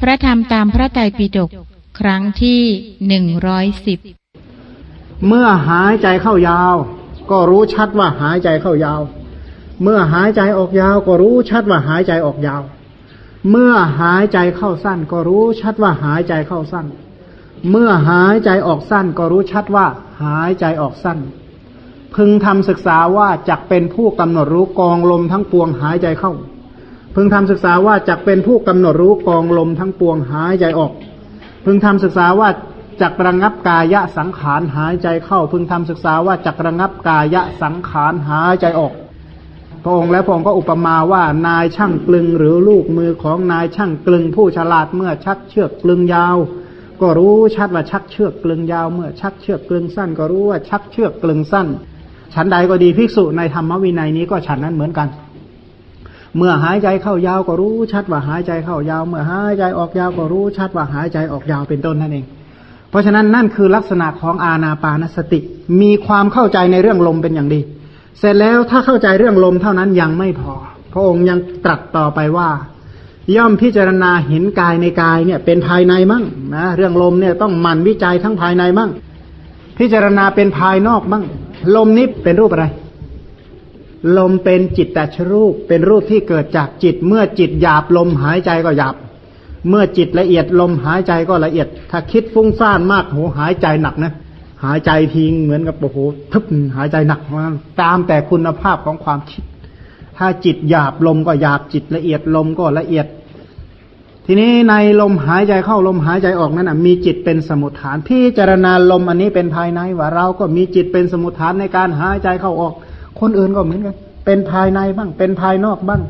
พระธรรมตามพระไตรปิฎกครั้งที่หนึ่งร้อยสิบเมื่อหายใจเข้ายาว ก็รู้ชัดว่าหายใจเข้ายาว เมื่อหายใจออกยาว ก็รู้ชัดว่าหายใจออกยาว เมื่อหายใจเข้าสั้น ก็รู้ชัดว่าหายใจเข้าสั้น เมื่อหายใจออกสั้น ก็รู้ชัดว่าหายใจออกสั้น พึงทำศึกษาว่าจักเป็นผู้กำหนดรู้กองลมทั้งปวงหายใจเข้า พึงทำศึกษาว่าจักเป็นผู้กำหนดรู้กองลมทั้งปวงหายใจออก พึงทำศึกษาว่าจักระงับกายะสังขารหายใจเข้า พึงทำศึกษาว่าจักระงับกายะสังขารหายใจออก พระองค์และพระองค์ก็อุปมาว่านายช่างกลึงหรือลูกมือของนายช่างกลึงผู้ฉลาดเมื่อชักเชือกกลึงยาว ก็รู้ชัดว่าชักเชือกกลึงยาว เมื่อชักเชือกกลึงสั้น ก็รู้ว่าชักเชือกกลึงสั้น ฉันใดก็ดีภิกษุในธรรมวินัยนี้ก็ฉันนั้นเหมือนกัน เมื่อหายใจเข้ายาวก็รู้ชัดว่าหายใจเข้ายาว เมื่อหายใจออกยาวก็รู้ชัดว่าหายใจออกยาวเป็นต้นนั่นเอง เพราะฉะนั้นนั่นคือลักษณะของอาณาปานสติ มีความเข้าใจในเรื่องลมเป็นอย่างดี เสร็จแล้วถ้าเข้าใจเรื่องลมเท่านั้นยังไม่พอ พระองค์ยังตรัสต่อไปว่า ย่อมพิจารณาเห็นกายในกายเนี่ยเป็นภายในมั่งนะเรื่องลมเนี่ยต้องหมั่นวิจัยทั้งภายในมั่ง พิจารณาเป็นภายนอกมั่ง ลมนี้เป็นรูปอะไร ลมเป็นจิตแต่ชรูป เป็นรูปที่เกิดจากจิต เมื่อจิตหยาบลมหายใจก็หยาบ เมื่อจิตละเอียดลมหายใจก็ละเอียด ถ้าคิดฟุ้งซ่านมากโหหายใจหนักนะหายใจทิ้งเหมือนกับโอ้โหทึบหายใจหนักมากตามแต่คุณภาพของความคิด ถ้าจิตหยาบลมก็หยาบจิตละเอียดลมก็ละเอียด ทีนี้ในลมหายใจเข้าลมหายใจออกนั้นนะมีจิตเป็นสมุทฐานพิจารณาลมอันนี้เป็นภายในว่าเราก็มีจิตเป็นสมุทฐานในการหายใจเข้าออก คนอื่นก็เหมือนกัน เป็นภายในบ้าง เป็นภายนอกบ้าง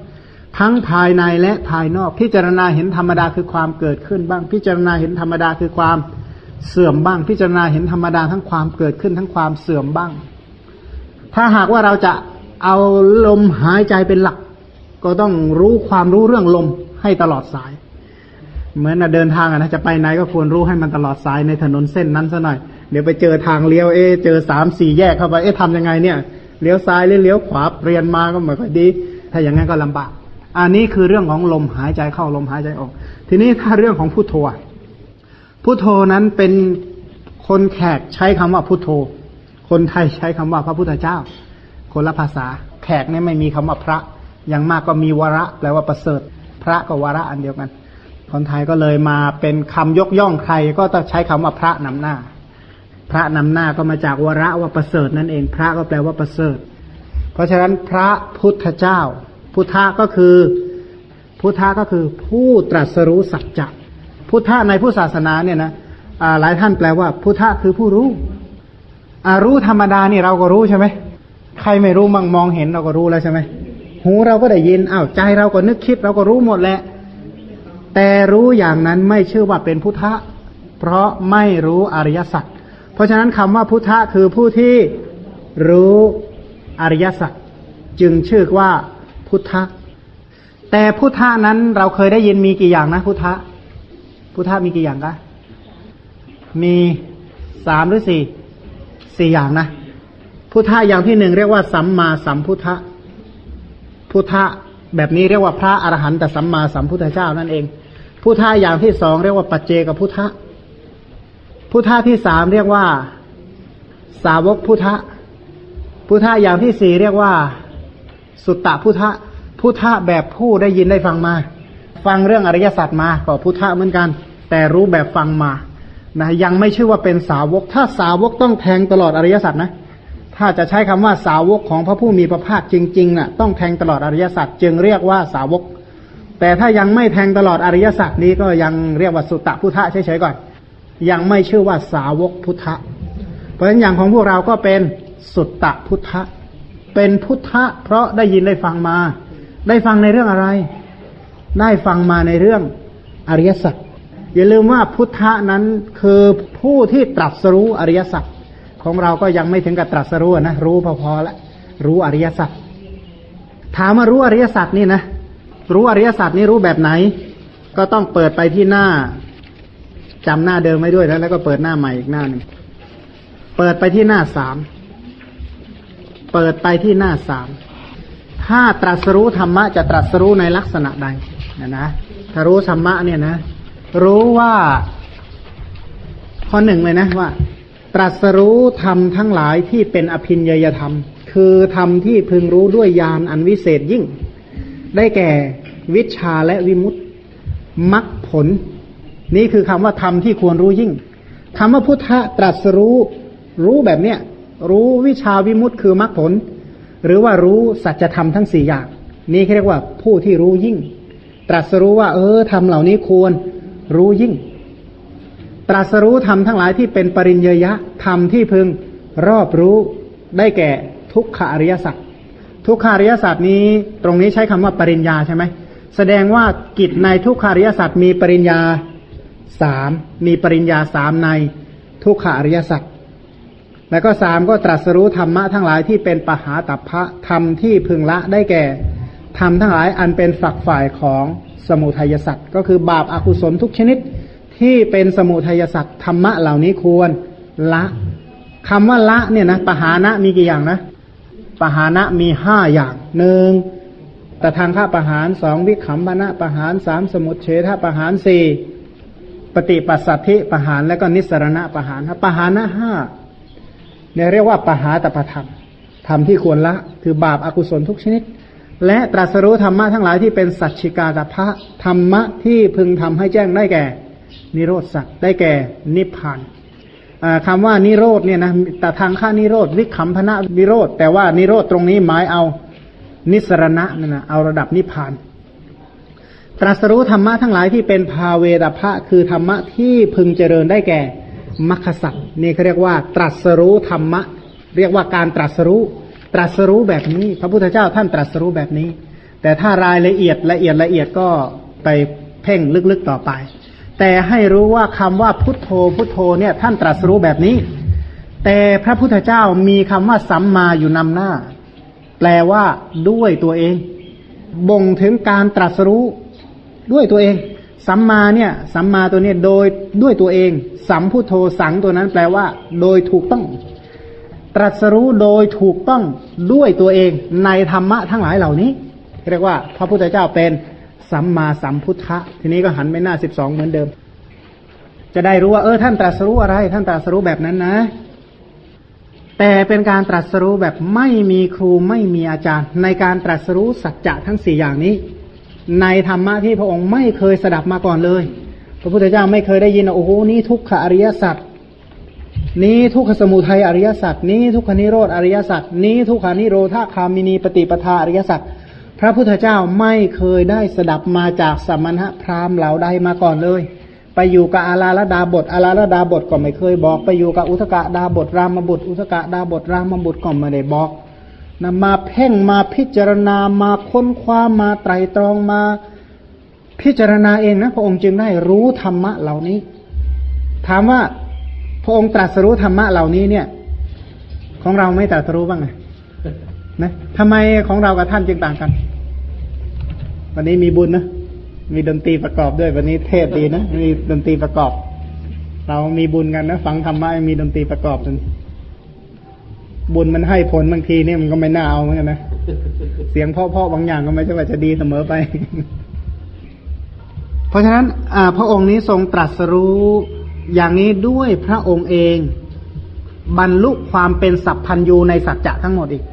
ทั้งภายในและภายนอก พิจารณาเห็นธรรมดาคือความเกิดขึ้นบ้าง พิจารณาเห็นธรรมดาคือความเสื่อมบ้าง พิจารณาเห็นธรรมดาทั้งความเกิดขึ้นทั้งความเสื่อมบ้าง ถ้าหากว่าเราจะเอาลมหายใจเป็นหลัก ก็ต้องรู้ความรู้เรื่องลมให้ตลอดสาย เหมือนเดินทางนะจะไปไหนก็ควรรู้ให้มันตลอดสายในถนนเส้นนั้นซะหน่อย เดี๋ยวไปเจอทางเลี้ยวเอ๊เจอสามสี่แยกเข้าไปเอ๊ะทำยังไงเนี่ย เลี้ยวซ้ายหรือเลี้ยวขวาเรียนมาก็ไม่ค่อยดี ถ้าอย่างนั้นก็ลำบาก อันนี้คือเรื่องของลมหายใจเข้าลมหายใจออก ทีนี้ถ้าเรื่องของพุทโธพุทโธนั้นเป็นคนแขกใช้คำว่าพุทโธ คนไทยใช้คำว่าพระพุทธเจ้า คนละภาษา แขกเนี่ยไม่มีคำว่าพระ อย่างมากก็มีวระแปลว่าประเสริฐ พระกับวระอันเดียวกัน คนไทยก็เลยมาเป็นคำยกย่องใครก็ต้องใช้คำว่าพระนำหน้า พระนำหน้าก็มาจากวระว่าประเสริฐนั่นเอง พระก็แปลว่าประเสริฐ เพราะฉะนั้นพระพุทธเจ้า พุทธะก็คือพุทธะก็คือผู้ตรัสรู้สัจจะพุทธะในผู้ศาสนาเนี่ยนะหลายท่านแปลว่า พุทธะคือผู้รู้รู้ธรรมดานี่เราก็รู้ใช่ไหมใครไม่รู้มั่งมองเห็นเราก็รู้แล้วใช่ไหมหูเราก็ได้ยินอ้าวใจเราก็นึกคิดเราก็รู้หมดแหละแต่รู้อย่างนั้นไม่ชื่อว่าเป็นพุทธะเพราะไม่รู้อริยสัจ ราะฉะนั้นคำว่าพุทธะคือผู้ที่รู้อริยสัจจึงชื่อว่าพุทธะแต่พุทธะนั้นเราเคยได้ยินมีกี่อย่างนะพุทธะพุทธะมีกี่อย่างคะมีสามหรือสี่สี่อย่างนะ พุทธะอย่างที่หนึ่งเรียกว่าสัมมาสัมพุทธะพุทธะแบบนี้เรียกว่าพระอรหันตสัมมาสัมพุทธเจ้านั่นเอง พุทธะอย่างที่สองเรียกว่าปัจเจกพุทธะ พุทธะที่สามเรียกว่า สาวกพุทธะพุทธะอย่างที่สี่เรียกว่า สุตตะพุทธะพุทธะแบบผู้ได้ยินได้ฟังมา ฟังเรื่องอริยสัจมาก็พุทธะเหมือนกัน แต่รู้แบบฟังมานะยังไม่ชื่อว่าเป็นสาวก ถ้าสาวกต้องแทงตลอดอริยสัจนะ ถ้าจะใช้คำว่าสาวกของพระผู้มีพระภาคจริงๆนะ่ะต้องแทงตลอดอริยสัจจึงเรียกว่าสาวก แต่ถ้ายังไม่แทงตลอดอริยสัจนี้ก็ยังเรียกว่าสุตตะพุทธะเฉยๆก่อน ยังไม่ชื่อว่าสาวกพุทธะ เพราะฉะนั้นอย่างของพวกเราก็เป็นสุตตะพุทธะ เป็นพุทธะ เพราะได้ยินได้ฟังมา ได้ฟังในเรื่องอะไร ได้ฟังมาในเรื่องอริยสัจ อย่าลืมว่าพุทธะนั้นคือผู้ที่ตรัสรู้อริยสัจ ของเราก็ยังไม่ถึงกับตรัสรู้นะ รู้พอๆแล้วรู้อริยสัจ ถามมารู้อริยสัจนี่นะ รู้อริยสัจนี่รู้แบบไหน ก็ต้องเปิดไปที่หน้า จำหน้าเดิมไว้ด้วยแล้วแล้วก็เปิดหน้าใหม่อีกหน้าหนึ่งเปิดไปที่หน้าสามเปิดไปที่หน้าสามถ้าตรัสรู้ธรรมะจะตรัสรู้ในลักษณะใดนะนะถ้ารู้ธรรมะเนี่ยนะ รู้ว่าข้อหนึ่งเลยนะว่า ตรัสรู้ธรรมทั้งหลายที่เป็นอภินยยธรรม คือธรรมที่พึงรู้ด้วยญาณอันวิเศษยิ่ง ได้แก่วิชาและวิมุตติมักผล นี่คือคำว่าธรรมที่ควรรู้ยิ่งคำว่าพุทธะตรัสรู้ รู้แบบเนี้ยรู้วิชาวิมุตติคือมรรคผล หรือว่ารู้สัจธรรมทั้งสี่อย่าง นี่เรียกว่าผู้ที่รู้ยิ่ง ตรัสรู้ว่า เออธรรมเหล่านี้ควรรู้ยิ่ง ตรัสรู้ธรรมทั้งหลายที่เป็นปริญญยะธรรมที่พึงรอบรู้ได้แก่ทุกขอริยสัจทุกขาริยสัจนี้ตรงนี้ใช้คำว่าปริญญาใช่ไหมแสดงว่ากิจในทุกขาริยสัจมีปริญญา สามมีปริญญาสามในทุกขาริยสัจแล้วก็สามก็ตรัสรู้ธรรมะทั้งหลายที่เป็นปหาตัพพะธรรมที่พึงละได้แก่ธรรมทั้งหลายอันเป็นฝักฝ่ายของสมุทัยสัตว์ก็คือบาปอากุศลทุกชนิดที่เป็นสมุทัยสัตว์ธรรมะเหล่านี้ควรละคำว่าละเนี่ยนะปหานะมีกี่อย่างนะปหานะมีห้าอย่างหนึ่งแต่ทางข้าปะหารสองวิขำพนะปะหารสามสมุทเฉทปะหารสี่ ปฏิปัสสัทธิปะหารและก็นิสรณะปะหารปะหารนะห้าเนี่ยเรียกว่าปหาตประธรรมธรรมที่ควรละ คือบาปอากุศลทุกชนิด และตรัสรู้ธรรมะทั้งหลายที่เป็นสัจฉิกาตพระธรรมะที่พึงทำให้แจ้งได้แก่ นิโรธสัจได้แก่นิพพานคำว่านิโรธเนี่ยนะแต่ทางข้านิโรธวิคัมพนะนิโรธแต่ว่านิโรธตรงนี้หมายเอานิสรณะนั่นนะเอาระดับนิพพาน ตรัสรู้ธรรมะทั้งหลายที่เป็นภาเวตพะคือธรรมะที่พึงเจริญได้แก่มัคคสัตนี่เขาเรียกว่า ตรัสรู้ธรรมะ เรียกว่าการตรัสรู้ ตรัสรู้แบบนี้ พระพุทธเจ้าท่านตรัสรู้แบบนี้ แต่ถ้ารายละเอียดละเอียดละเอียดก็ไปเพ่งลึกๆต่อไป แต่ให้รู้ว่าคำว่าพุทโธพุทโธเนี่ยท่านตรัสรู้แบบนี้ แต่พระพุทธเจ้ามีคำว่าสัมมาอยู่นำหน้า แปลว่าด้วยตัวเอง บ่งถึงการตรัสรู้ ด้วยตัวเอง สัมมาเนี่ย สัมมาตัวนี้โดยด้วยตัวเอง สัมพุทโธสังตัวนั้นแปลว่า โดยถูกต้อง ตรัสรู้โดยถูกต้องด้วยตัวเอง ในธรรมะทั้งหลายเหล่านี้ เรียกว่า พระพุทธเจ้าเป็นสัมมาสัมพุทธะ ทีนี้ก็หันไปหน้าสิบสองเหมือนเดิม จะได้รู้ว่า เออท่านตรัสรู้อะไร ท่านตรัสรู้แบบนั้นนะ แต่เป็นการตรัสรู้แบบไม่มีครูไม่มีอาจารย์ ในการตรัสรู้สัจจะทั้งสี่อย่างนี้ ในธรรมะที่พระองค์ไม่เคยสดับมาก่อนเลย พระพุทธเจ้าไม่เคยได้ยินโอ้โหนี่ทุกขอริยสัจนี้ทุกขสมุทัยอริยสัจนี้ทุกขนิโรธอริยสัจนี้ทุกขานิโรธาคามินีปฏิปทาอริยสัจพระพุทธเจ้าไม่เคยได้สดับมาจากสมณะพราหมณ์เหล่าใดมาก่อนเลย ไปอยู่กับอาลาลดาบทอาลาลดาบทก็ไม่เคยบอก ไปอยู่กับอุทกะดาบทรามบุตร อุทกะดาบทรามบุตรก็ไม่ได้บอก นำมาเพ่งมาพิจารณามาค้นคว้ามาไตรตรองมาพิจารณาเองนะพระองค์จึงได้รู้ธรรมะเหล่านี้ ถามว่าพระองค์ตรัสรู้ธรรมะเหล่านี้เนี่ย ของเราไม่ตรัสรู้บ้างไงนะทำไมของเรากับท่านจึงต่างกัน วันนี้มีบุญนะมีดนตรีประกอบด้วยวันนี้เทศดีนะมีดนตรีประกอบ เรามีบุญกันนะฟังธรรมะมีดนตรีประกอบกัน บุญมันให้ผลบางทีนี่มันก็ไม่น่าเอาเหมือนกันนะ เสียงพ่อๆบางอย่างก็ไม่ใช่ว่าจะดีเสมอไป เพราะฉะนั้นพระองค์นี้ทรงตรัสรู้อย่างนี้ด้วยพระองค์เอง บรรลุความเป็นสัพพัญญูในสัจจะทั้งหมดอีก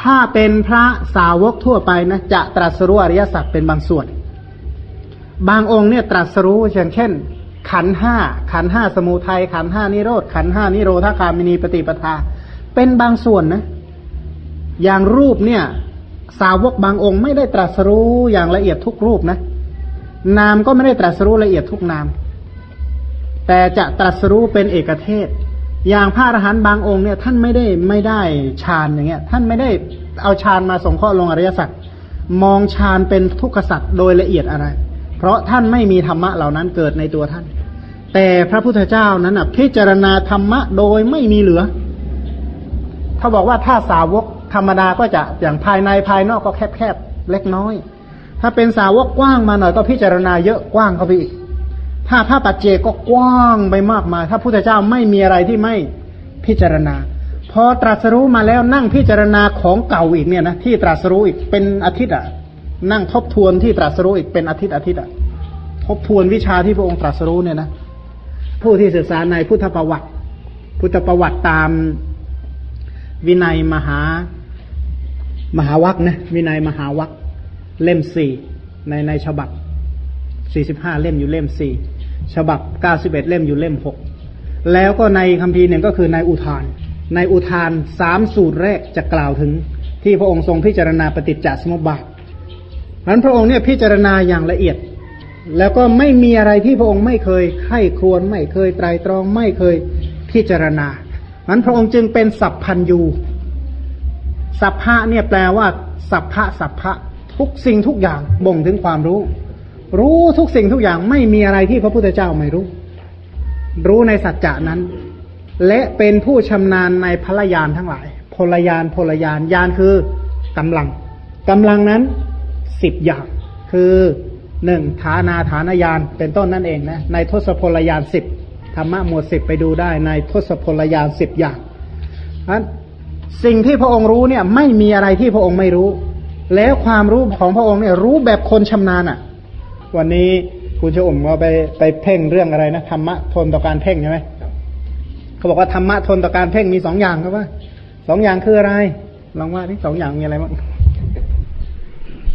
ถ้าเป็นพระสาวกทั่วไปนะจะตรัสรู้อริยสัจเป็นบางส่วน บางองค์เนี่ยตรัสรู้เช่นเช่นขันห้าขันห้าสมุทัยขันห้านิโรธขันห้านิโรธาคามินีปฏิปทา เป็นบางส่วนนะ อย่างรูปเนี่ย สาวกบางองค์ไม่ได้ตรัสรู้อย่างละเอียดทุกรูปนะ นามก็ไม่ได้ตรัสรู้ละเอียดทุกนาม แต่จะตรัสรู้เป็นเอกเทศ อย่างพระอรหันต์บางองค์เนี่ยท่านไม่ได้ไม่ได้ฌานอย่างเงี้ย ท่านไม่ได้เอาฌานมาสงเคราะห์ลงอริยสัจมองฌานเป็นทุกขสัจโดยละเอียดอะไร เพราะท่านไม่มีธรรมะเหล่านั้นเกิดในตัวท่าน แต่พระพุทธเจ้านั้นพิจารณาธรรมะโดยไม่มีเหลือ เขาบอกว่าถ้าสาวกธรรมดาก็จะอย่างภายในภายนอกก็แคบๆเล็กน้อย ถ้าเป็นสาวกกว้างมาหน่อยก็พิจารณาเยอะกว้างเข้าไปอีก ถ้าพระปัจเจกก็กว้างไปมากมายถ้าพุทธเจ้าไม่มีอะไรที่ไม่พิจารณาพอตรัสรู้มาแล้วนั่งพิจารณาของเก่าอีกเนี่ยนะที่ตรัสรู้อีกเป็นอาทิตย์อะ นั่งทบทวนที่ตรัสรู้อีกเป็นอาทิตย์อาทิตย์อะทบทวนวิชาที่พระองค์ตรัสรู้เนี่ยนะผู้ที่ศึกษาในพุทธประวัติ พุทธประวัติตาม วินัยมหามหาวัคนะวินัยมหาวัคเล่มสี่ในในฉบับสี่สิบห้าเล่มอยู่เล่มสี่ฉบับเก้าสิบเอ็ดเล่มอยู่เล่มหกแล้วก็ในคัมภีร์หนึ่งก็คือในอุทาน ในอุทานสามสูตรแรกจะกล่าวถึง ที่พระองค์ทรงพิจารณาปฏิจจสมุปบาทนั้นพระองค์เนี่ยพิจารณาอย่างละเอียด แล้วก็ไม่มีอะไรที่พระองค์ไม่เคยไข้ครวนไม่เคยไตรตรองไม่เคยพิจารณา นั้นพระองค์จึงเป็นสัพพัญยูสัพพะเนี่ยแปลว่า สัพพะสัพพะทุกสิ่งทุกอย่างบ่งถึงความรู้ รู้ทุกสิ่งทุกอย่างไม่มีอะไรที่พระพุทธเจ้าไม่รู้ รู้ในสัจจะนั้น และเป็นผู้ชำนาญในพลยานทั้งหลาย พลยานพลยานยานคือกำลังกำลังนั้นสิบอย่าง คือหนึ่งฐานาฐานยานเป็นต้นนั่นเองนะในทศพลยานสิบ ธรรมะหมวดสิบไปดูได้ในทศพลยานสิบอย่างนั้นสิ่งที่พระองค์รู้เนี่ย ไม่มีอะไรที่พระองค์ไม่รู้ แล้วความรู้ของพระองค์เนี่ยรู้แบบคนชำนาญอะ วันนี้คุณชอมก็ไปไปเพ่งเรื่องอะไรนะธรรมะทนต่อการเพ่งใช่ไหมเขาบอกว่าธรรมะทนต่อการเพ่งมีสองอย่างครับว่าสองอย่างคืออะไรลองว่าที่สองอย่างมีอะไรบ้าง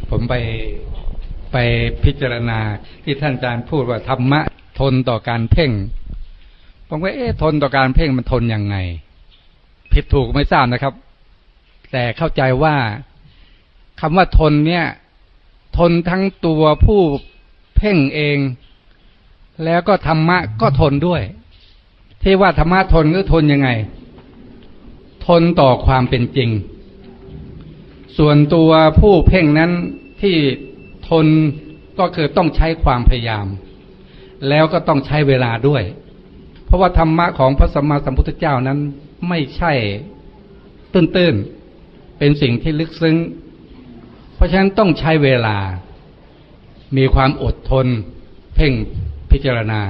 ผมไปไปพิจารณาที่ท่านอาจารย์พูดว่าธรรมะทนต่อการเพ่ง ผมก็เอ๊ะทนต่อการเพ่งมันทนยังไง ผิดถูกไม่ทราบนะครับ แต่เข้าใจว่าคำว่าทนเนี่ย ทนทั้งตัวผู้เพ่งเอง แล้วก็ธรรมะก็ทนด้วย ที่ว่าธรรมะทนก็ทนยังไง ทนต่อความเป็นจริง ส่วนตัวผู้เพ่งนั้นที่ทนก็คือต้องใช้ความพยายาม แล้วก็ต้องใช้เวลาด้วย เพราะว่าธรรมะของพระสัมมาสัมพุทธเจ้านั้นไม่ใช่ตื้นๆ เป็นสิ่งที่ลึกซึ้ง เพราะฉะนั้นต้องใช้เวลา มีความอดทน เพ่งพิจารณา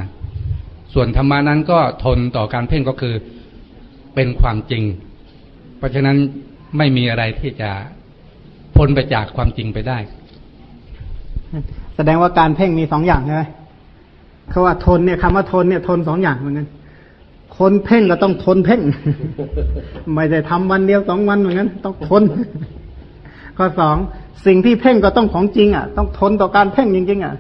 ส่วนธรรมานั้นก็ทนต่อการเพ่งก็คือเป็นความจริง เพราะฉะนั้นไม่มีอะไรที่จะพ้นไปจากความจริงไปได้ แสดงว่าการเพ่งมีสองอย่างใช่ไหม เขาว่าทนเนี่ยคำว่าทนเนี่ยทนสองอย่างเหมือนกันคนเพ่งก็ต้องทนเพ่ง ไม่ได้ทำวันเดียวสองวันเหมือนกันต้องทน ข้อสองสิ่งที่เพ่งก็ต้องของจริง อะ ต้องทนต่อการเพ่งจริงๆอะ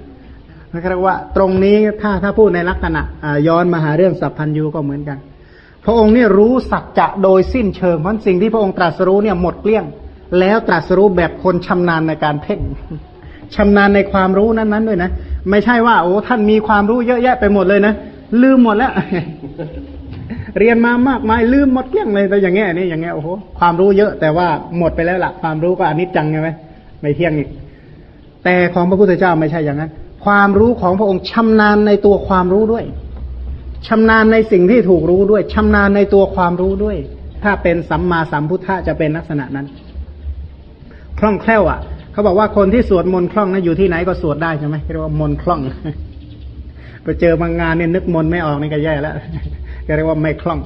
นะครับว่า ตรงนี้ถ้าถ้าพูดในลักษณะย้อนมาหาเรื่องสัพพัญญูก็เหมือนกัน พระองค์นี่รู้สัจจะโดยสิ้นเชิงเพราะสิ่งที่พระองค์ตรัสรู้เนี่ยหมดเกลี้ยง แล้วตรัสรู้แบบคนชำนาญในการเพ่งชำนาญในความรู้นั้นๆด้วยนะ ไม่ใช่ว่า โอ้ท่านมีความรู้เยอะแยะไปหมดเลยนะลืมหมดแล้ว เรียนมามากมายลืมหมดเกลี้ยงเลยแต่อย่างเงี้ยนี่อย่างเงี้ยโอ้โหความรู้เยอะ แต่ว่าหมดไปแล้วละความรู้ก็อนิจจังใช่ไหมไม่เที่ยงอีกแต่ของพระพุทธเจ้าไม่ใช่อย่างนั้น ความรู้ของพระองค์ชำนาญในตัวความรู้ด้วยชำนาญในสิ่งที่ถูกรู้ด้วยชำนาญในตัวความรู้ด้วย ถ้าเป็นสัมมาสัมพุทธะจะเป็นลักษณะนั้น คล่องแคล่วอะ เขาบอกว่าคนที่สวดมนต์คล่องนะอยู่ที่ไหนก็สวดได้ใช่ไหมเรียกว่ามนต์คล่องไปเจอบางงานเนี่ยนึกมนต์ไม่ออกนี่ก็แย่แล้วเรียกว่าไม่คล่อง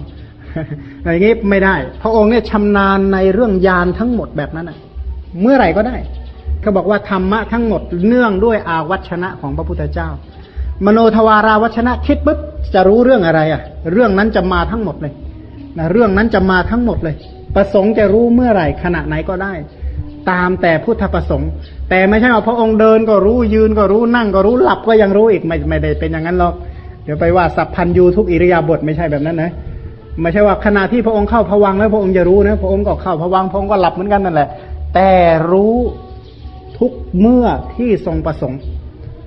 อย่างนี้ไม่ได้ พระองค์เนี่ยชำนาญในเรื่องยานทั้งหมดแบบนั้นอะ เมื่อไหร่ก็ได้เขาบอกว่าธรรมะทั้งหมดเนื่องด้วยอาวัชนะของพระพุทธเจ้า มโนทวาราวัชนะคิดปุ๊บจะรู้เรื่องอะไรอะ เรื่องนั้นจะมาทั้งหมดเลยนะเรื่องนั้นจะมาทั้งหมดเลย ประสงค์จะรู้เมื่อไหร่ขณะไหนก็ได้ ตามแต่พุทธประสงค์ แต่ไม่ใช่ว่าพระองค์เดินก็รู้ยืนก็รู้นั่งก็รู้หลับก็ยังรู้อีกไม่ไม่ได้เป็นอย่างนั้นหรอกเดี๋ยวไปว่าสัพพันยูทุกอิริยาบถไม่ใช่แบบนั้นนะไม่ใช่ว่าขณะที่พระองค์เข้าพวังแล้วพระองค์จะรู้นะพระองค์ก็เข้าพวังพระองค์ก็หลับเหมือนกันนั่นแหละ แต่รู้ทุกเมื่อที่ทรงประสงค์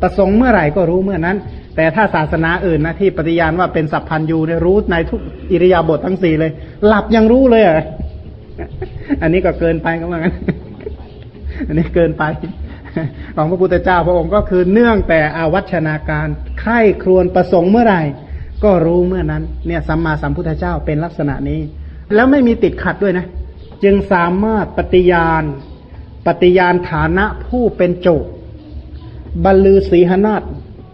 ประสงค์เมื่อไหร่ก็รู้เมื่อนั้น แต่ถ้าศาสนาอื่นนะที่ปฏิญาณว่าเป็นสัพพันยูเนี่ยรู้ในทุกอิริยาบถทั้งสี่เลย หลับยังรู้เลยอะอันนี้ก็เกินไปก็เหมือนกัน อันนี้เกินไป ของพระพุทธเจ้าพระองค์ก็คือเนื่องแต่อาวัชนาการไข้ครวนประสงค์เมื่อไหร่ ก็รู้เมื่อนั้น เนี่ยสัมมาสัมพุทธเจ้าเป็นลักษณะนี้ แล้วไม่มีติดขัดด้วยนะ จึงสามารถปฏิญาณ ปฏิญาณฐานะผู้เป็นโจกบรรลือศีหนาฏ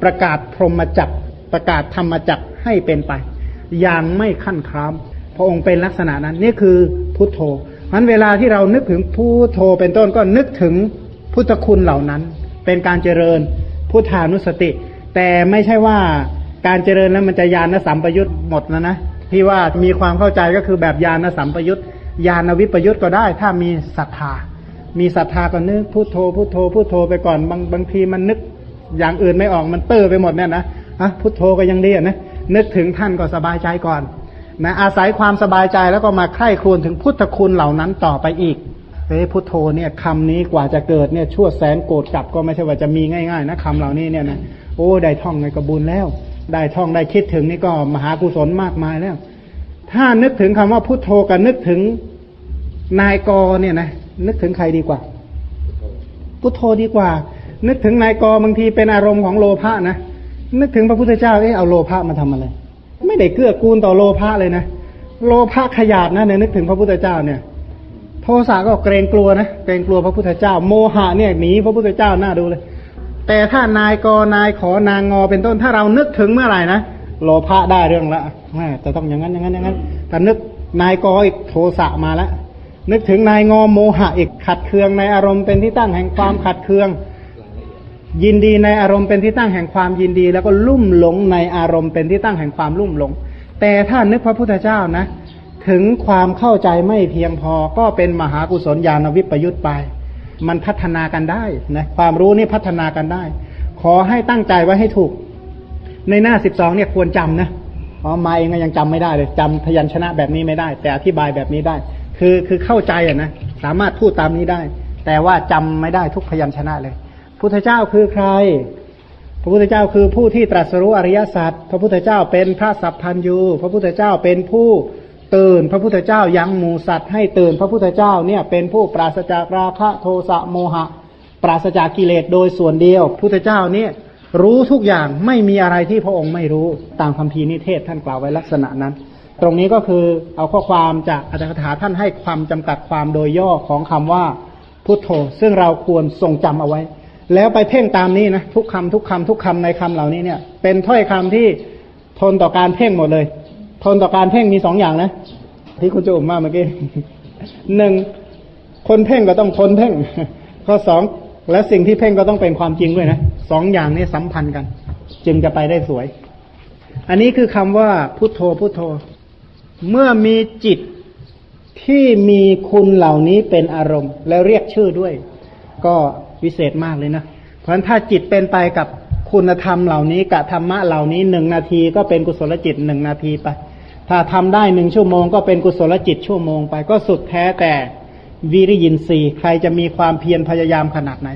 ประกาศพรหมจักรประกาศธรรมจักรให้เป็นไป อย่างไม่ขั้นครามพระองค์เป็นลักษณะนั้น นี่คือพุทโธ มันเวลาที่เรานึกถึงพุทโธเป็นต้นก็นึกถึงพุทธคุณเหล่านั้น เป็นการเจริญพุทธานุสติ แต่ไม่ใช่ว่าการเจริญแล้วมันจะญาณสัมปยุตหมดนะนะที่ว่ามีความเข้าใจก็คือแบบญาณสัมปยุตญาณวิปยุตก็ได้ ถ้ามีศรัทธา มีศรัทธาก็นึกพุโทโธพุโทโธพุโทโธไปก่อนบางบางทีมันนึกอย่างอื่นไม่ออกมันเตอร์ไปหมดเนี่ยนะอะพุโทโธก็ยังดีอะนะนึกถึงท่านก็สบายใจก่อน นะอาศัยความสบายใจแล้วก็มาใคร่ครวญถึงพุทธคุณเหล่านั้นต่อไปอีกเฮ้พุทโธเนี่ยคำนี้กว่าจะเกิดเนี่ยชั่วแสนโกรธกลับก็ไม่ใช่ว่าจะมีง่ายๆนะคำเหล่านี้เนี่ยนะโอ้ได้ท่องในกระบุญแล้ว ได้ท่องได้คิดถึงนี่ก็มหากุศลมากมายแล้ว ถ้านึกถึงคำว่าพุทโธกับนึกถึงนายกเนี่ยนะนึกถึงใครดีกว่า พุทโธดีกว่า นึกถึงนายกบางทีเป็นอารมณ์ของโลภะนะนึกถึงพระพุทธเจ้าเอ๊ะเอาโลภะมาทำอะไร ไม่ได้เกื้อกูลต่อโลภะเลยนะ โลภะขยาดนะเนี่ยนึกถึงพระพุทธเจ้าเนี่ย โทสะก็เกรงกลัวนะเกรงกลัวพระพุทธเจ้า โมหะเนี่ยหนีพระพุทธเจ้าหน้าดูเลย แต่ถ้านายกนายขอนางงอเป็นต้นถ้าเรานึกถึงเมื่อไหร่นะโลภะได้เรื่องละแม่จะต้องอย่างนั้นอย่างนั้นอย่างนั้นแต่นึกนายกอีกโทสะมาแล้วนึกถึงนายงอโมหะอีกขัดเคืองในอารมณ์เป็นที่ตั้งแห่งความขัดเคือง ยินดีในอารมณ์เป็นที่ตั้งแห่งความยินดี แล้วก็ลุ่มหลงในอารมณ์เป็นที่ตั้งแห่งความลุ่มหลง แต่ถ้านึกพระพุทธเจ้านะ ถึงความเข้าใจไม่เพียงพอก็เป็นมหากุศลญาณวิปยุตไป มันพัฒนากันได้นะความรู้นี่พัฒนากันได้ ขอให้ตั้งใจไว้ให้ถูก ในหน้าสิบสองเนี่ยควรจำนะเพราะมาเองก็ยังจำไม่ได้เลยจำพยัญชนะแบบนี้ไม่ได้ แต่อธิบายแบบนี้ได้ คือคือเข้าใจอะนะสามารถพูดตามนี้ได้ แต่ว่าจำไม่ได้ทุกพยัญชนะเลย พุทธเจ้าคือใคร พระพุทธเจ้าคือผู้ที่ตรัสรู้อริยสัจพระพุทธเจ้าเป็นพระสัพพันยูพระพุทธเจ้าเป็นผู้ตื่น พระพุทธเจ้ายังหมูสัตว์ให้ตื่น พระพุทธเจ้าเนี่ยเป็นผู้ปราศจากราคะโทสะโมหะ ปราศจากกิเลสโดยส่วนเดียว พุทธเจ้าเนี่ยรู้ทุกอย่างไม่มีอะไรที่พระองค์ไม่รู้ตามคำพีนิเทศท่านกล่าวไว้ลักษณะนั้น ตรงนี้ก็คือเอาข้อความจากอัตถกถาท่านให้ความจำกัดความโดยย่อของคำว่าพุทโธซึ่งเราควรทรงจำเอาไว้ แล้วไปเพ่งตามนี้นะทุกคำทุกคำทุกคำในคำเหล่านี้เนี่ย เป็นถ้อยคำที่ทนต่อการเพ่งหมดเลย ทนต่อการเพ่งมีสองอย่างนะ ที่คุณจะอุ่มมาเมื่อกี้หนึ่งคนเพ่งก็ต้องทนเพ่ง ข้อสองและสิ่งที่เพ่งก็ต้องเป็นความจริงด้วยนะสองอย่างนี้สัมพันธ์กัน จึงจะไปได้สวย อันนี้คือคำว่าพุทโธพุทโธ เมื่อมีจิตที่มีคุณเหล่านี้เป็นอารมณ์ แล้วเรียกชื่อด้วย ก็ วิเศษมากเลยนะ เพราะฉะนั้นถ้าจิตเป็นไปกับคุณธรรมเหล่านี้กับธรรมะเหล่านี้หนึ่งนาทีก็เป็นกุศลจิตหนึ่งนาทีไป ถ้าทำได้หนึ่งชั่วโมงก็เป็นกุศลจิตชั่วโมงไปก็สุดแท้แต่วิริยินทรีย์ใครจะมีความเพียรพยายามขนาดไหน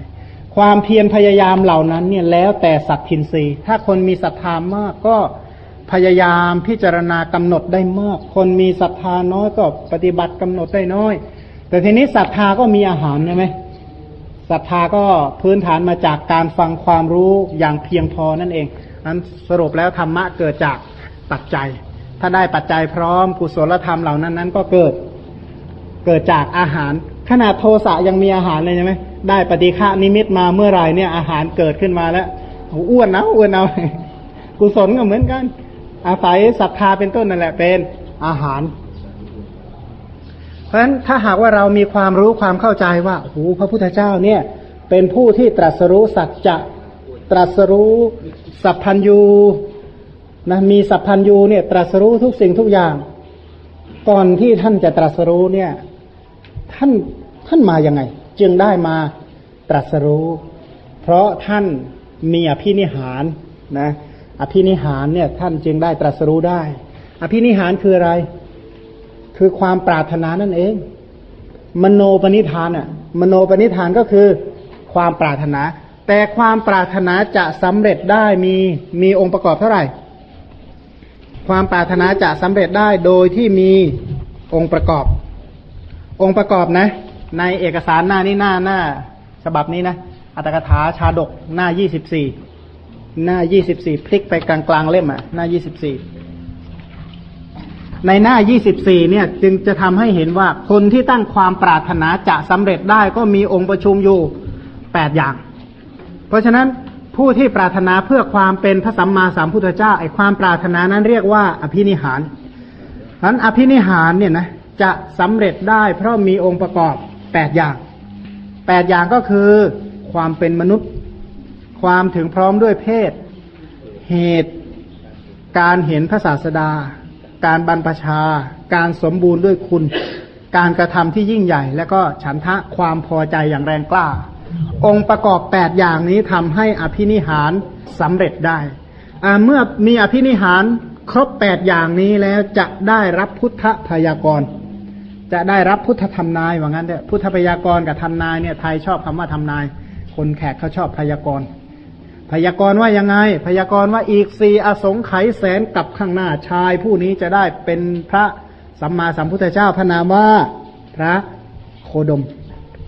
ความเพียรพยายามเหล่านั้นเนี่ยแล้วแต่สัตทินทรีย์ถ้าคนมีศรัทธามากก็พยายามพิจารณากำหนดได้มาก คนมีศรัทธาน้อยก็ปฏิบัติกำหนดได้น้อย แต่ทีนี้ศรัทธาก็มีอาหารใช่ไหม ศรัทธาก็พื้นฐานมาจากการฟังความรู้อย่างเพียงพอนั่นเองนั้นสรุปแล้วธรรมะเกิดจากปัจจัย ถ้าได้ปัจจัยพร้อมกุศลธรรมเหล่านั้นนั้นก็เกิดเกิดจากอาหาร ขนาดโทสะยังมีอาหารเลยใช่ไหมได้ปฏิฆานิมิตมาเมื่อไรเนี่ยอาหารเกิดขึ้นมาแล้วอ้วนนะอ้วนเอากุศลก็เหมือนกัน อาศัยศรัทธาเป็นต้นนั่นแหละเป็นอาหาร เพราะฉะนั้นถ้าหากว่าเรามีความรู้ความเข้าใจว่าโอ้พระพุทธเจ้าเนี่ย เป็นผู้ที่ตรัสรู้สัจจะตรัสรู้สัพพัญยูนะมีสัพพัญยูเนี่ย ตรัสรู้ทุกสิ่งทุกอย่าง ก่อนที่ท่านจะตรัสรู้เนี่ย ท่านท่านมาอย่างไง จึงได้มาตรัสรู้ เพราะท่านมีอภินิหารนะอภินิหารเนี่ย ท่านจึงได้ตรัสรู้ได้ อภินิหารคืออะไร คือความปรารถนานั่นเอง มโนปณิธานอะ มโนปณิธานก็คือความปรารถนา แต่ความปรารถนาจะสำเร็จได้มีมีองค์ประกอบเท่าไหร่ ความปรารถนาจะสำเร็จได้โดยที่มีองค์ประกอบ องค์ประกอบนะ ในเอกสารหน้านี้หน้าหน้าฉบับนี้นะอัตถกถาชาดกหน้ายี่สิบสี่หน้ายี่สิบสี่พลิกไปกลางกลางเล่มอะหน้ายี่สิบสี่ ในหน้ายี่สิบสี่เนี่ยจึงจะทำให้เห็นว่าคนที่ตั้งความปรารถนาจะสำเร็จได้ก็มีองค์ประชุมอยู่แปดอย่าง เพราะฉะนั้นผู้ที่ปรารถนาเพื่อความเป็นพระสัมมาสัมพุทธเจ้าไอ้ความปรารถนานั้นเรียกว่า อภินิหารนั้นอภินิหารเนี่ยนะจะสำเร็จได้เพราะมีองค์ประกอบแปดอย่างแปดอย่างก็คือความเป็นมนุษย์ ความถึงพร้อมด้วยเพศ เหตุ การเห็นพระศาสดา การบรรพชา การสมบูรณ์ด้วยคุณ การกระทำที่ยิ่งใหญ่ และก็ฉันทะความพอใจอย่างแรงกล้า องค์ประกอบแปดอย่างนี้ทำให้อภินิหารสำเร็จได้เมื่อมีอภินิหารครบแปดอย่างนี้แล้วจะได้รับพุทธพยากร จะได้รับพุทธธรรมนายว่างั้นเถอะพุทธพยากรกับธรรมนายเนี่ยไทยชอบคำว่าธรรมนาย คนแขกเขาชอบพยากรณ์ พยากรณ์ว่ายังไง พยากรณ์ว่าอีกสี่อสงไขยแสนกับข้างหน้าชาย ผู้นี้จะได้เป็นพระสัมมาสัมพุทธเจ้าพระนามว่าพระโคดม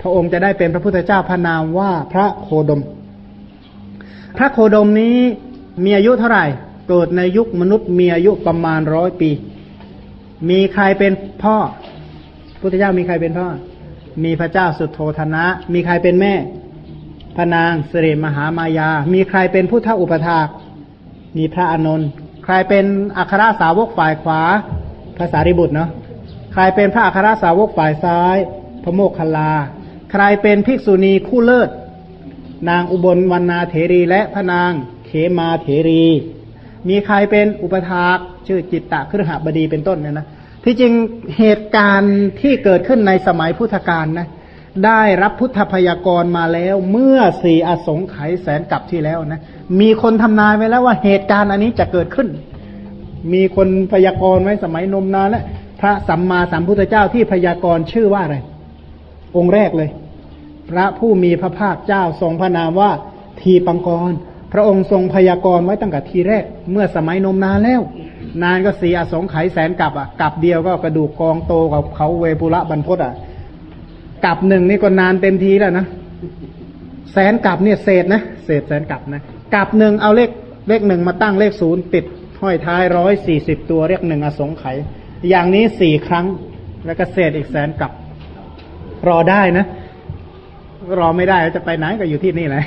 พระองค์จะได้เป็นพระพุทธเจ้าพระนามว่าพระโคดม พระโคดมนี้มีอายุเท่าไหร่ เกิดในยุคมนุษย์มีอายุประมาณร้อยปี มีใครเป็นพ่อ พุทธเจ้ามีใครเป็นพ่อ มีพระเจ้าสุโทธนะ มีใครเป็นแม่ พนางสิริมหามายา มีใครเป็นพุทธอุปถาก มีพระอานนท์ใครเป็นอัครสาวกฝ่ายขวาภาษาริบุตรเนาะใครเป็นพระอัครสาวกฝ่ายซ้าย พระโมคคัลลา ใครเป็นภิกษุณีคู่เลิศ นางอุบลวรรณาเถรีและพระนางเขมาเถรี มีใครเป็นอุปถากชื่อจิตตะครหบดีเป็นต้นเนี่ยนะที่จริงเหตุการณ์ที่เกิดขึ้นในสมัยพุทธกาลนะ ได้รับพุทธพยากรมาแล้ว เมื่อสี่อสงไขยแสนกับที่แล้วนะ มีคนทำนายไว้แล้วว่าเหตุการณ์อันนี้จะเกิดขึ้น มีคนพยากรณ์ไว้สมัยนมนานแล้วพระสัมมาสัมพุทธเจ้าที่พยากรณ์ชื่อว่าอะไร องค์แรกเลย พระผู้มีพระภาคเจ้าทรงพระนามว่าทีปังกร พระองค์ทรงพยากรณ์ไว้ตั้งแต่ทีแรก เมื่อสมัยนมนานแล้ว นานก็สีอสงไขยแสนกับอะกับเดียวก็กระดูกกองโตกับเขาเวปุระบรรพตอะ กับหนึ่งนี่ก็นานเต็มทีแล้วนะแสนกับเนี่ยเศษนะเศษแสนกับนะกับหนึ่งเอาเลขเลขหนึ่งมาตั้งเลขศูนย์ติดห้อยท้ายร้อยสี่สิบตัวเรียกหนึ่งอสงไขยอย่างนี้สี่ครั้ง แล้วก็เศษอีกแสนกับ รอได้นะ รอไม่ได้จะไปไหนก็อยู่ที่นี่แหละ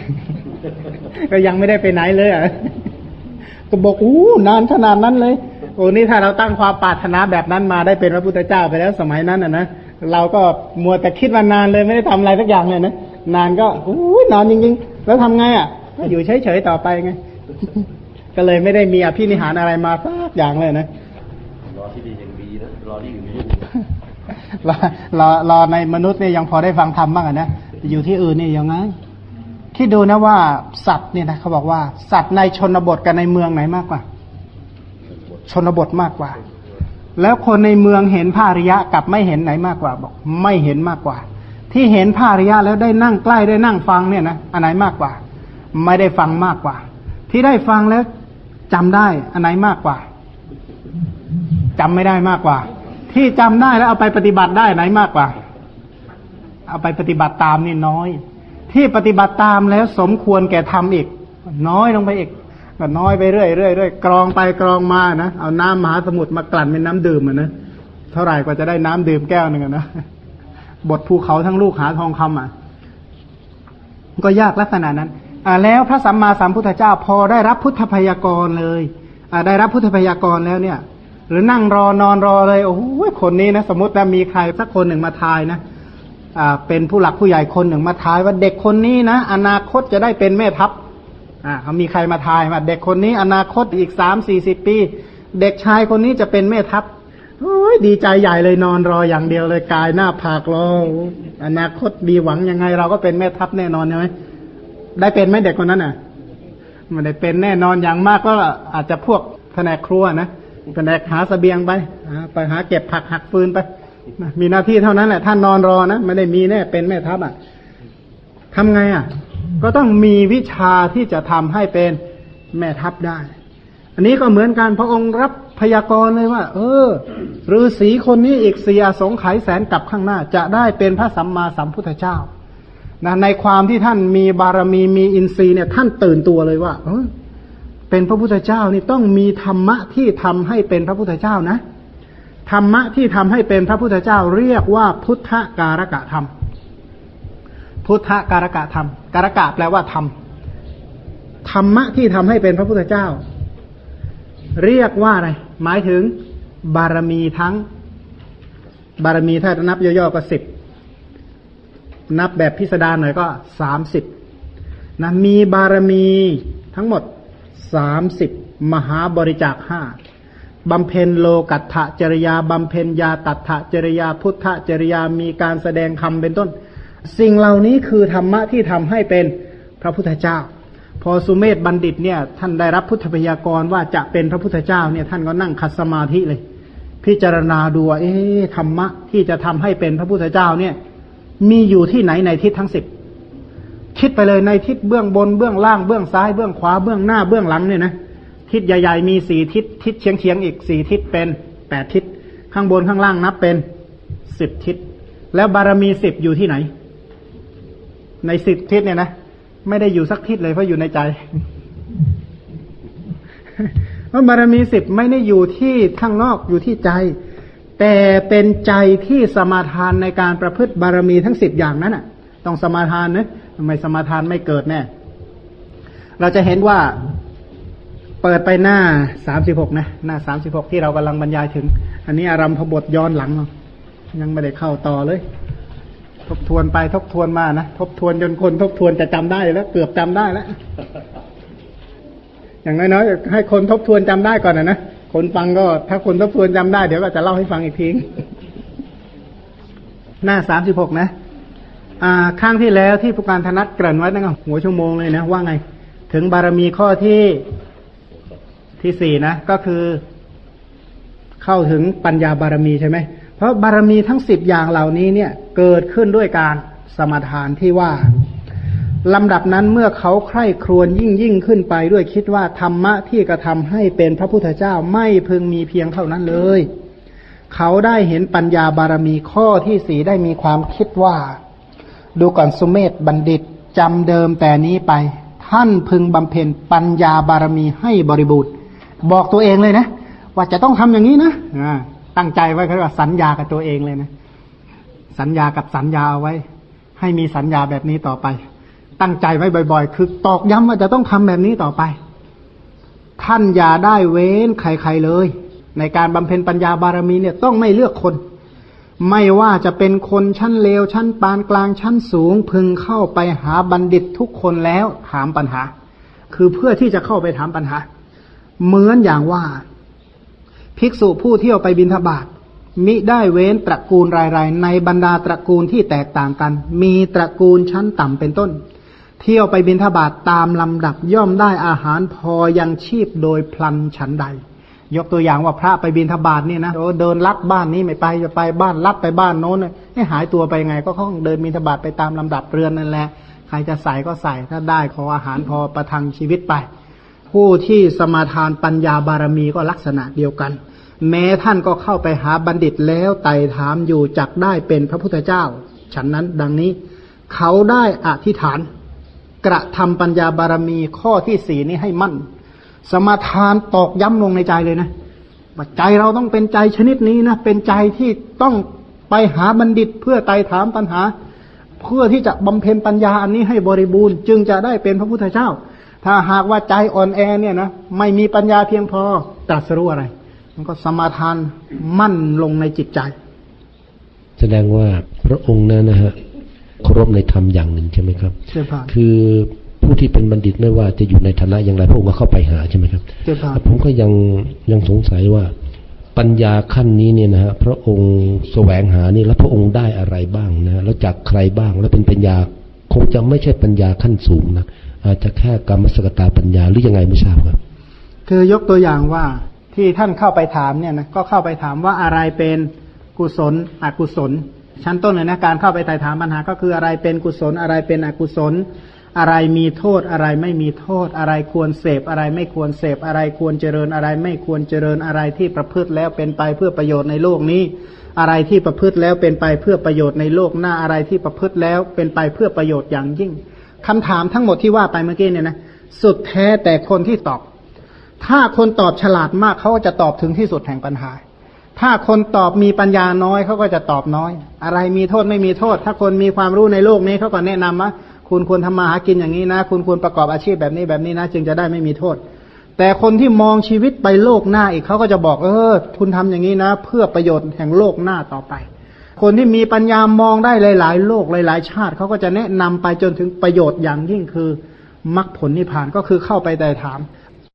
ก็ยังไม่ได้ไปไหนเลยอะก็บอกอู้นานขนาดนั้นเลย โอ้นี่ถ้าเราตั้งความปรารถนาแบบนั้นมาได้เป็นพระพุทธเจ้าไปแล้วสมัยนั้นอะนะ เราก็มัวแต่คิดมานานเลยไม่ได้ทำอะไรสักอย่างเลยนะนานก็อู้นานจริงๆ แล้วทำไงอะก็อยู่เฉยๆต่อไปไง ก็เลยไม่ได้มีอภินิหารอะไรมาสักอย่างเลยนะรอที่ดียังดีนะรอที่อื่นไม่รู้รอรอรอในมนุษย์เนี่ยยังพอได้ฟังธรรมบ้างนะอยู่ที่อื่นนี่ยังไงคิดดูนะว่าสัตว์เนี่ยนะเขาบอกว่า สัตว์ในชนบทกับในเมืองไหนมากกว่า ชนบทมากกว่า แล้วคนในเมืองเห็นพระอริยะกับไม่เห็นไหนมากกว่าบอกไม่เห็นมากกว่า ที่เห็นพระอริยะแล้วได้นั่งใกล้ได้นั่งฟังเนี่ยนะอันไหนมากกว่า ไม่ได้ฟังมากกว่า ที่ได้ฟังแล้วจำได้อันไหนมากกว่าจำไม่ได้มากกว่า ที่จำได้แล้วเอาไปปฏิบัติได้ไหนมากกว่า เอาไปปฏิบัติตามนี่น้อย ที่ปฏิบัติตามแล้วสมควรแก่ทำอีก น้อยลงไปอีก ก็น้อยไปเรื่อยเรื่อยเรื่อยกรองไปกรองมานะเอาน้ำมหาสมุทรมากลั่นเป็นน้ำดื่มอะนะเท่าไหร่กว่าจะได้น้ำดื่มแก้วหนึ่งนะบทภูเขาทั้งลูกหาทองคำอะก็ยากลักษณะนั้นอ่าแล้วพระสัมมาสัมพุทธเจ้าพอได้รับพุทธพยากรเลยอ่าได้รับพุทธพยากรแล้วเนี่ย หรือนั่งรอนอนรอเลยโอ้โหคนนี้นะสมมติว่ามีใครสักคนหนึ่งมาทายนะอ่าเป็นผู้หลักผู้ใหญ่คนหนึ่งมาทายว่าเด็กคนนี้นะอนาคตจะได้เป็นแม่ทัพ อ่าเขามีใครมาทายว่าเด็กคนนี้อนาคตอีกสามสี่สิบปี เด็กชายคนนี้จะเป็นแม่ทัพโอ้ยดีใจใหญ่เลยนอนรออย่างเดียวเลยกายหน้าผากรออนาคตดีหวังยังไง เราก็เป็นแม่ทัพแน่นอนใช่ไหมได้เป็นไหมเด็กคนนั้นอะมันได้เป็นแน่นอนอย่างมากก็อาจจะพวกแผนกครัวนะแผนกหาสเสบียงไปไปหาเก็บผักหักฟืนไปมีหน้าที่เท่านั้นแหละท่านนอนรอนะไม่ได้มีแน่เป็นแม่ทัพอะทำไงอะ ก็ต้องมีวิชาที่จะทำให้เป็นแม่ทัพได้ อันนี้ก็เหมือนกันพระองค์รับพยากรณ์เลยว่า เออฤาษีคนนี้อีกสี่อสงไขยแสนกับข้างหน้า จะได้เป็นพระสัมมาสัมพุทธเจ้านะในความที่ท่านมีบารมีมีอินทรีย์เนี่ย ท่านตื่นตัวเลยว่าเออเป็นพระพุทธเจ้านี่ต้องมีธรรมะที่ทำให้เป็นพระพุทธเจ้านะธรรมะที่ทำให้เป็นพระพุทธเจ้าเรียกว่าพุทธการกะธรรม พุทธการกะธรรม การกะแปลว่าธรรมธรรมะที่ทำให้เป็นพระพุทธเจ้า เรียกว่าอะไร หมายถึง บารมีทั้ง บารมีถ้านับย่อๆก็สิบนับแบบพิสดารหน่อยก็สามสิบนะมีบารมีทั้งหมดสามสิบมหาบริจาคห้าบำเพ็ญโลกัตถจริยาบำเพ็ญยาตัตถจริยาพุทธจริยามีการแสดงคำเป็นต้น สิ่งเหล่านี้คือธรรมะที่ทำให้เป็นพระพุทธเจ้า พอสุเมธบัณฑิตเนี่ยท่านได้รับพุทธพยากรว่าจะเป็นพระพุทธเจ้าเนี่ยท่านก็นั่งคัดสมาธิเลย พิจารณาดูว่าเอ๊ะธรรมะที่จะทำให้เป็นพระพุทธเจ้าเนี่ยมีอยู่ที่ไหนในทิศทั้งสิบคิดไปเลยในทิศเบื้องบนเบื้องล่างเบื้องซ้ายเบื้องขวาเบื้องหน้าเบื้องหลังเนี่ยนะทิศใหญ่ๆมีสี่ทิศทิศเฉียงเฉียงอีกสี่ทิศเป็นแปดทิศ ข้างบนข้างล่างนับเป็นสิบทิศ แล้วบารมีสิบอยู่ที่ไหน ในสิบทิศเนี่ยนะไม่ได้อยู่สักทิศเลยเพราะอยู่ในใจเพราะบารมีสิบไม่ได้อยู่ที่ข้างนอกอยู่ที่ใจ แต่เป็นใจที่สมาทานในการประพฤติบารมีทั้งสิบอย่างนั้นอะ ต้องสมาทานนะทำไมสมาทานไม่เกิดแน่เราจะเห็นว่าเปิดไปหน้าสามสิบหกนะหน้าสามสิบหกที่เรากำลังบรรยายถึง อันนี้อารัมพบทย้อนหลังยังไม่ได้เข้าต่อเลย ทบทวนไปทบทวนมานะทบทวนจนคนทบทวนจะจำได้แล้ว เกือบจำได้แล้ว อย่างน้อยๆให้คนทบทวนจำได้ก่อนนะนะคนฟังก็ ถ้าคนทบทวนจำได้เดี๋ยวก็จะเล่าให้ฟังอีกทีหน้าสามสิบหกนะอ่าข้างที่แล้วที่ผู้การธนัดเกริ่นไว้ตั้งหัวชั่วโมงเลยนะว่าไง ถึงบารมีข้อที่ที่สี่นะ ก็คือ เข้าถึงปัญญาบารมีใช่ไหม เพราะบารมีทั้งสิบอย่างเหล่านี้เนี่ยเกิดขึ้นด้วยการสมทานที่ว่าลำดับนั้นเมื่อเขาใคร่ครวญยิ่งยิ่งขึ้นไปด้วยคิดว่าธรรมะที่กระทำให้เป็นพระพุทธเจ้าไม่พึงมีเพียงเท่านั้นเลย เขาได้เห็นปัญญาบารมีข้อที่สีได้มีความคิดว่า ดูก่อนสุเมธบัณฑิตจำเดิมแต่นี้ไป ท่านพึงบำเพ็ญปัญญาบารมีให้บริบูรณ์ บอกตัวเองเลยนะ ว่าจะต้องทำอย่างนี้นะ ตั้งใจไว้คือว่าสัญญากับตัวเองเลยนะ สัญญากับสัญญาเอาไว้ ให้มีสัญญาแบบนี้ต่อไป ตั้งใจไว้บ่อย ๆ คือตอกย้ำว่าจะต้องทำแบบนี้ต่อไป ท่านอย่าได้เว้นใครๆเลย ในการบำเพ็ญปัญญาบารมีเนี่ยต้องไม่เลือกคน ไม่ว่าจะเป็นคนชั้นเลวชั้นปานกลางชั้นสูง พึงเข้าไปหาบัณฑิตทุกคนแล้วถามปัญหา คือเพื่อที่จะเข้าไปถามปัญหา เหมือนอย่างว่า ภิกษุผู้เที่ยวไปบินทบาทมิได้เว้นตระกูลรายๆ ในบรรดาตระกูลที่แตกต่างกัน มีตระกูลชั้นต่ำเป็นต้น เที่ยวไปบินทบาทตามลำดับย่อมได้อาหารพอยังชีพโดยพลันฉันใด ยกตัวอย่างว่าพระไปบินทบาทเนี่ยนะโอ้เดินลัดบ้านนี้ไม่ไปจะไปบ้านลัดไปบ้านโน้นให้หายตัวไปไง ก็ต้องเดินบินทบาทไปตามลำดับเรือนนั่นแหละใครจะใส่ก็ใส่ถ้าได้ขออาหารพอประทังชีวิตไป ผู้ที่สมาทานปัญญาบารมีก็ลักษณะเดียวกัน แม้ท่านก็เข้าไปหาบัณฑิตแล้วไต่ถามอยู่จักได้เป็นพระพุทธเจ้า ฉันนั้นดังนี้ เขาได้อธิษฐาน กระทำปัญญาบารมีข้อที่สี่นี้ให้มั่น สมาทานตอกย้ำลงในใจเลยนะว่าใจเราต้องเป็นใจชนิดนี้นะเป็นใจที่ต้องไปหาบัณฑิตเพื่อไต่ถามปัญหา เพื่อที่จะบำเพ็ญปัญญาอันนี้ให้บริบูรณ์ จึงจะได้เป็นพระพุทธเจ้า ถ้าหากว่าใจอ่อนแอเนี่ยนะไม่มีปัญญาเพียงพอตรัสรู้อะไร มันก็สมาทานมั่นลงในจิตใจ แสดงว่าพระองค์นั้นนะฮะเคารพในธรรมอย่างหนึ่งใช่ไหมครับเจ้าผ่านคือผู้ที่เป็นบัณฑิตไม่ว่าจะอยู่ในฐานะอย่างไรพระองค์ก็เข้าไปหาใช่ไหมครับเจ้าผ่านผมก็ยังยังสงสัยว่าปัญญาขั้นนี้เนี่ยนะฮะพระองค์แสวงหานี่แล้วพระองค์ได้อะไรบ้างนะแล้วจากใครบ้างแล้วเป็นปัญญาคงจะไม่ใช่ปัญญาขั้นสูงนะอาจจะแค่กรรมสกตาปัญญาหรือยังไงไม่ทราบครับคือยกตัวอย่างว่า ที่ท่านเข้าไปถามเนี่ยนะก็เข้าไปถามว่าอะไรเป็นกุศลอกุศล ชั้นต้นเลยนะการเข้าไปไต่ถามปัญหาก็คืออะไรเป็นกุศลอะไรเป็นอกุศล อะไรมีโทษอะไรไม่มีโทษ อะไรควรเสพอะไรไม่ควรเสพอะไรควรเจริญอะไร ไม่ควรเจริญอะไรที่ประพฤติแล้วเป็นไปเพื่อประโยชน์ในโลกนี้ อะไรที่ประพฤติแล้วเป็นไปเพื่อประโยชน์ในโลกหน้าอะไรที่ประพฤติแล้วเป็นไปเพื่อประโยชน์อย่างยิ่งคำถามทั้งหมดที่ว่าไปเมื่อกี้เนี่ยนะสุดแท้แต่คนที่ตอบ ถ้าคนตอบฉลาดมากเขาก็จะตอบถึงที่สุดแห่งปัญหา ถ้าคนตอบมีปัญญาน้อยเขาก็จะตอบน้อย อะไรมีโทษไม่มีโทษ ถ้าคนมีความรู้ในโลกนี้เขาก็แนะนำว่าคุณควรทำมาหากินอย่างนี้นะ คุณควรประกอบอาชีพแบบนี้แบบนี้นะ จึงจะได้ไม่มีโทษ แต่คนที่มองชีวิตไปโลกหน้าอีกเขาก็จะบอกเออ คุณทำอย่างนี้นะ เพื่อประโยชน์แห่งโลกหน้าต่อไป คนที่มีปัญญามองได้หลาย ๆ โลกหลาย ๆ ชาติเขาก็จะแนะนำไปจนถึงประโยชน์อย่างยิ่งคือมรรคผลนิพพานก็คือเข้าไปแต่ถาม